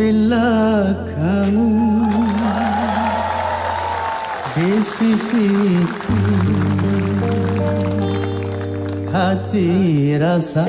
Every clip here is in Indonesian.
Bila kamu. Di sisiku Hati rasa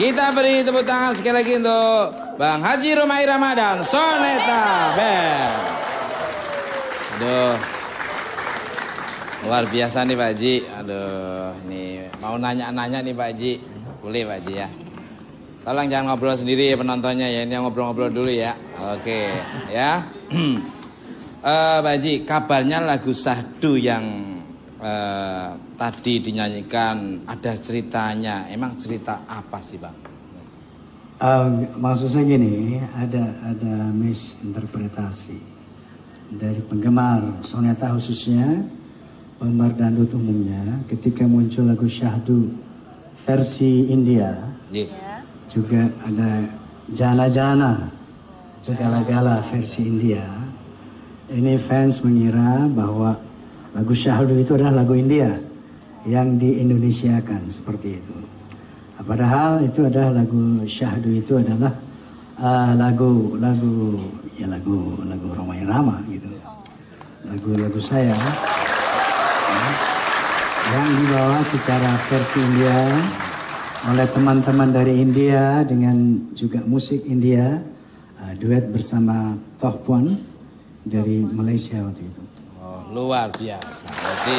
Kita beri tepuk tangan sekali lagi untuk Bang Haji Rumai Ramadan, Soneta Band. Aduh. Luar biasa nih Pak Haji. Aduh, ini mau nanya-nanya nih Pak Haji. Boleh Pak Haji ya. Tolong jangan ngobrol sendiri ya penontonnya ya. Ini ngobrol-ngobrol dulu ya. Oke, ya. Eh, Pak Haji, kabarnya lagu Sahdu yang eh, tadi dinyanyikan ada ceritanya. Emang cerita apa sih Bang? Uh, maksudnya gini, ada ada misinterpretasi dari penggemar soneta khususnya penggemar dangdut umumnya ketika muncul lagu syahdu versi India Iya. juga ada jana-jana segala-gala versi India. Ini fans mengira bahwa lagu Syahdu itu adalah lagu India yang di Indonesia-kan seperti itu. Padahal itu adalah lagu Syahdu itu adalah uh, lagu lagu ya lagu lagu Roma Irama gitu. Lagu-lagu saya ya, yang dibawa secara versi India oleh teman-teman dari India dengan juga musik India uh, duet bersama Toh Puan dari Malaysia waktu itu. Luar biasa. Jadi